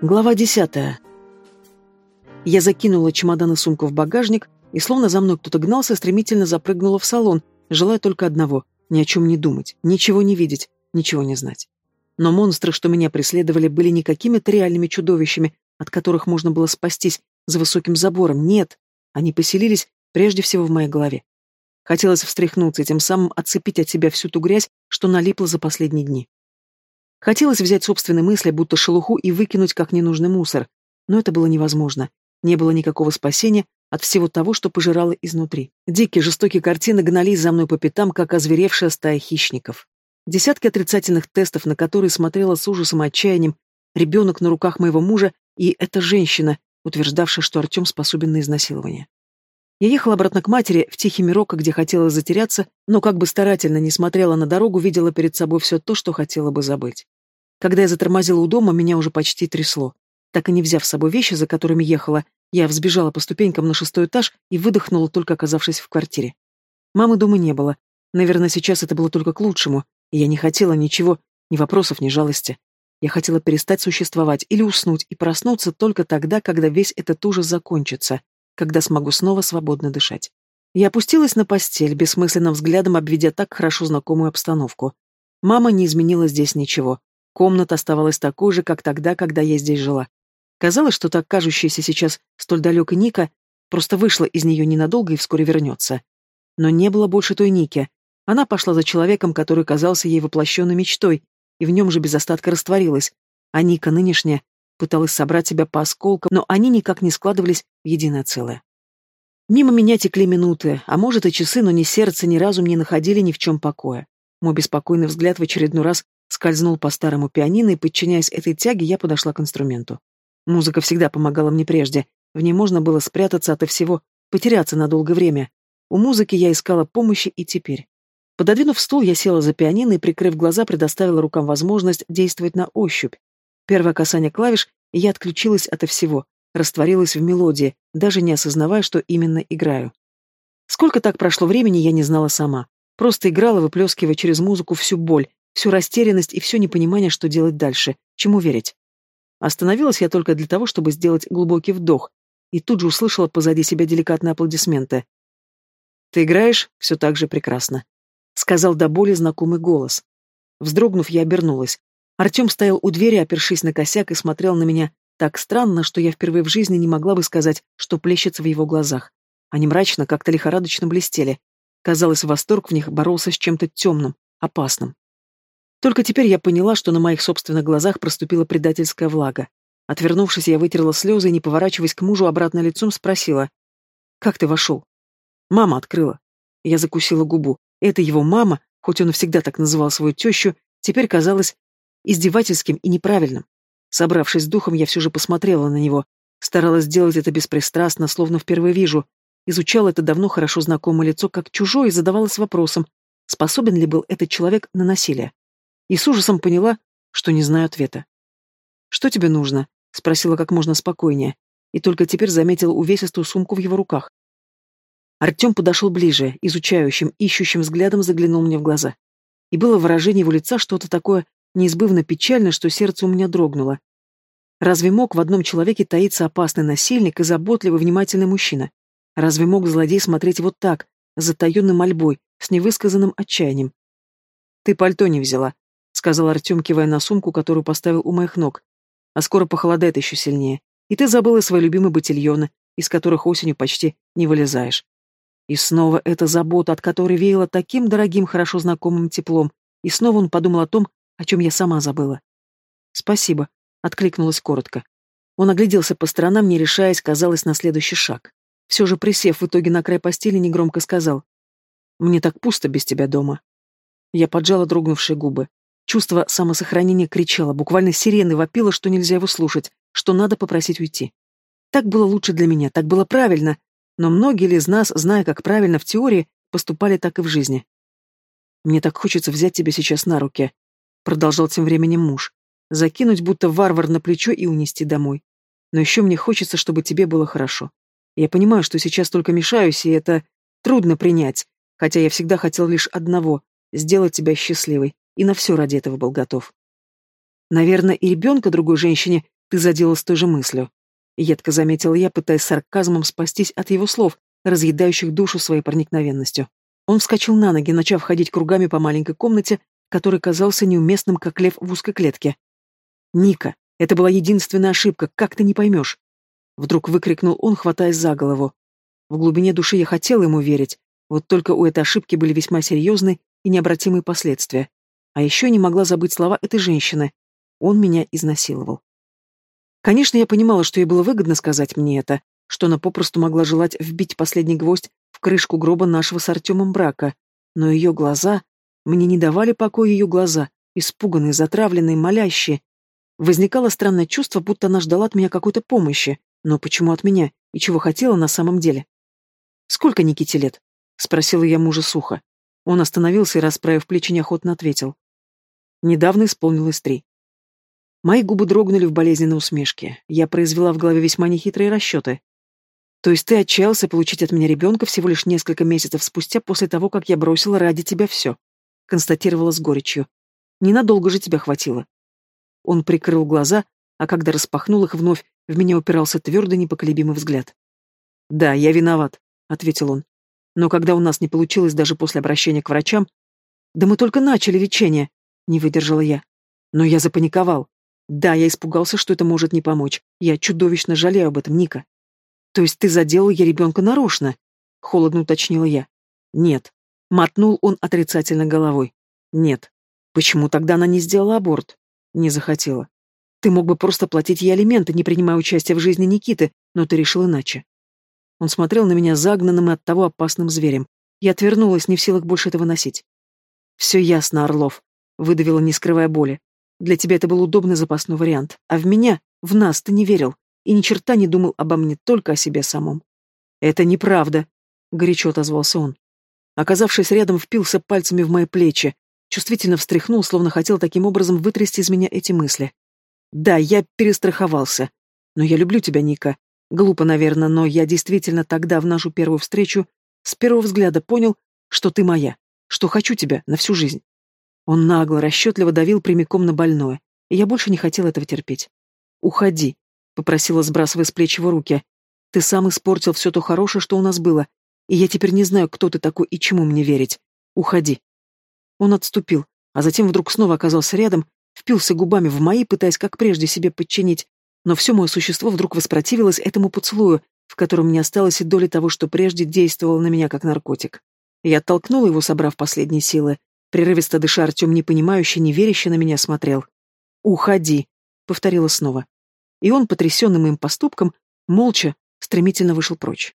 Глава десятая. Я закинула чемодан и сумку в багажник, и словно за мной кто-то гнался, стремительно запрыгнула в салон, желая только одного — ни о чем не думать, ничего не видеть, ничего не знать. Но монстры, что меня преследовали, были не какими-то реальными чудовищами, от которых можно было спастись за высоким забором. Нет, они поселились прежде всего в моей голове. Хотелось встряхнуться и тем самым отцепить от себя всю ту грязь, что налипла за последние дни. Хотелось взять собственные мысли, будто шелуху, и выкинуть как ненужный мусор, но это было невозможно. Не было никакого спасения от всего того, что пожирало изнутри. Дикие, жестокие картины гнались за мной по пятам, как озверевшая стая хищников. Десятки отрицательных тестов, на которые смотрела с ужасом и отчаянием, ребенок на руках моего мужа и эта женщина, утверждавшая, что Артем способен на изнасилование. Я ехала обратно к матери, в тихий мирок, где хотела затеряться, но как бы старательно не смотрела на дорогу, видела перед собой все то, что хотела бы забыть. Когда я затормозила у дома, меня уже почти трясло. Так и не взяв с собой вещи, за которыми ехала, я взбежала по ступенькам на шестой этаж и выдохнула, только оказавшись в квартире. Мамы дома не было. Наверное, сейчас это было только к лучшему, и я не хотела ничего, ни вопросов, ни жалости. Я хотела перестать существовать или уснуть и проснуться только тогда, когда весь этот ужас закончится, когда смогу снова свободно дышать. Я опустилась на постель, бессмысленным взглядом обведя так хорошо знакомую обстановку. Мама не изменила здесь ничего. Комната оставалась такой же, как тогда, когда я здесь жила. Казалось, что так кажущаяся сейчас столь далекой Ника просто вышла из нее ненадолго и вскоре вернется. Но не было больше той Ники. Она пошла за человеком, который казался ей воплощенной мечтой, и в нем же без остатка растворилась. А Ника нынешняя пыталась собрать себя по осколкам, но они никак не складывались в единое целое. Мимо меня текли минуты, а может и часы, но ни сердце, ни разум не находили ни в чем покоя. Мой беспокойный взгляд в очередной раз скользнул по старому пианино, и, подчиняясь этой тяге, я подошла к инструменту. Музыка всегда помогала мне прежде. В ней можно было спрятаться ото всего, потеряться на долгое время. У музыки я искала помощи и теперь. Пододвинув стул, я села за пианино и, прикрыв глаза, предоставила рукам возможность действовать на ощупь. Первое касание клавиш, и я отключилась ото всего, растворилась в мелодии, даже не осознавая, что именно играю. Сколько так прошло времени, я не знала сама. Просто играла, выплескивая через музыку всю боль, всю растерянность и все непонимание, что делать дальше, чему верить. Остановилась я только для того, чтобы сделать глубокий вдох, и тут же услышала позади себя деликатные аплодисменты. «Ты играешь все так же прекрасно», — сказал до боли знакомый голос. Вздрогнув, я обернулась. Артем стоял у двери, опершись на косяк, и смотрел на меня так странно, что я впервые в жизни не могла бы сказать, что плещется в его глазах. Они мрачно, как-то лихорадочно блестели. Казалось, восторг в них боролся с чем-то темным, опасным. Только теперь я поняла, что на моих собственных глазах проступила предательская влага. Отвернувшись, я вытерла слезы и, не поворачиваясь к мужу, обратно лицом спросила. «Как ты вошел?» «Мама открыла». Я закусила губу. Это его мама, хоть он всегда так называл свою тещу, теперь казалась издевательским и неправильным. Собравшись с духом, я все же посмотрела на него, старалась сделать это беспристрастно, словно впервые вижу, изучала это давно хорошо знакомое лицо как чужое и задавалась вопросом, способен ли был этот человек на насилие. И с ужасом поняла, что не знаю ответа. «Что тебе нужно?» — спросила как можно спокойнее, и только теперь заметила увесистую сумку в его руках. Артем подошел ближе, изучающим, ищущим взглядом заглянул мне в глаза. И было выражение его лица что-то такое неизбывно печально, что сердце у меня дрогнуло. Разве мог в одном человеке таиться опасный насильник и заботливый, внимательный мужчина? Разве мог злодей смотреть вот так, с затаенной мольбой, с невысказанным отчаянием? «Ты пальто не взяла», — сказал Артем, кивая на сумку, которую поставил у моих ног. «А скоро похолодает еще сильнее, и ты забыла свои любимые ботильоны, из которых осенью почти не вылезаешь». И снова эта забота, от которой веяло таким дорогим, хорошо знакомым теплом, и снова он подумал о том, о чем я сама забыла. «Спасибо», — откликнулась коротко. Он огляделся по сторонам, не решаясь, казалось, на следующий шаг. Все же, присев в итоге на край постели, негромко сказал. «Мне так пусто без тебя дома». Я поджала дрогнувшие губы. Чувство самосохранения кричало, буквально сирены вопило, что нельзя его слушать, что надо попросить уйти. Так было лучше для меня, так было правильно, но многие из нас, зная, как правильно в теории, поступали так и в жизни? Мне так хочется взять тебя сейчас на руки, продолжал тем временем муж. Закинуть будто варвар на плечо и унести домой. Но еще мне хочется, чтобы тебе было хорошо. Я понимаю, что сейчас только мешаюсь, и это трудно принять, хотя я всегда хотел лишь одного — сделать тебя счастливой, и на все ради этого был готов. Наверное, и ребенка другой женщине ты задела с той же мыслью. Едко заметил я, пытаясь сарказмом спастись от его слов, разъедающих душу своей проникновенностью. Он вскочил на ноги, начав ходить кругами по маленькой комнате, который казался неуместным, как лев в узкой клетке. «Ника, это была единственная ошибка, как ты не поймешь?» Вдруг выкрикнул он, хватаясь за голову. В глубине души я хотела ему верить, вот только у этой ошибки были весьма серьезные и необратимые последствия. А еще не могла забыть слова этой женщины. Он меня изнасиловал. Конечно, я понимала, что ей было выгодно сказать мне это, что она попросту могла желать вбить последний гвоздь в крышку гроба нашего с Артемом брака. Но ее глаза... Мне не давали покоя ее глаза, испуганные, затравленные, молящие. Возникало странное чувство, будто она ждала от меня какой-то помощи. Но почему от меня? И чего хотела на самом деле? «Сколько Никите лет?» — спросила я мужа сухо. Он остановился и, расправив плечи, неохотно ответил. Недавно исполнилось три. Мои губы дрогнули в болезненной усмешке. Я произвела в голове весьма нехитрые расчеты. То есть ты отчаялся получить от меня ребенка всего лишь несколько месяцев спустя после того, как я бросила ради тебя все. Констатировала с горечью. Ненадолго же тебя хватило. Он прикрыл глаза, а когда распахнул их вновь, в меня упирался твердый непоколебимый взгляд. «Да, я виноват», — ответил он. «Но когда у нас не получилось даже после обращения к врачам...» «Да мы только начали лечение», — не выдержала я. Но я запаниковал. Да, я испугался, что это может не помочь. Я чудовищно жалею об этом, Ника. То есть ты заделал я ребенка нарочно? Холодно уточнила я. Нет. Мотнул он отрицательно головой. Нет. Почему тогда она не сделала аборт? Не захотела. Ты мог бы просто платить ей алименты, не принимая участия в жизни Никиты, но ты решил иначе. Он смотрел на меня загнанным и оттого опасным зверем. Я отвернулась, не в силах больше этого носить. «Все ясно, Орлов», — выдавила, не скрывая боли. «Для тебя это был удобный запасной вариант, а в меня, в нас ты не верил и ни черта не думал обо мне, только о себе самом». «Это неправда», — горячо отозвался он. Оказавшись рядом, впился пальцами в мои плечи, чувствительно встряхнул, словно хотел таким образом вытрясти из меня эти мысли. Да, я перестраховался. Но я люблю тебя, Ника. Глупо, наверное, но я действительно тогда, в нашу первую встречу, с первого взгляда понял, что ты моя, что хочу тебя на всю жизнь. Он нагло, расчетливо давил прямиком на больное, и я больше не хотел этого терпеть. «Уходи», — попросила, сбрасывая с плеч его руки. «Ты сам испортил все то хорошее, что у нас было, и я теперь не знаю, кто ты такой и чему мне верить. Уходи». Он отступил, а затем вдруг снова оказался рядом впился губами в мои, пытаясь как прежде себе подчинить, но все мое существо вдруг воспротивилось этому поцелую, в котором не осталось и доли того, что прежде действовало на меня как наркотик. Я оттолкнула его, собрав последние силы. Прерывисто дыша Артем, непонимающе, неверяще на меня смотрел. «Уходи», — повторила снова. И он, потрясенный моим поступком, молча, стремительно вышел прочь.